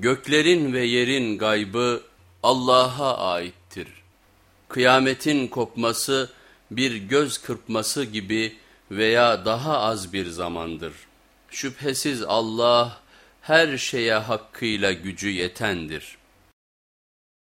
Göklerin ve yerin gaybı Allah'a aittir. Kıyametin kopması bir göz kırpması gibi veya daha az bir zamandır. Şüphesiz Allah her şeye hakkıyla gücü yetendir.''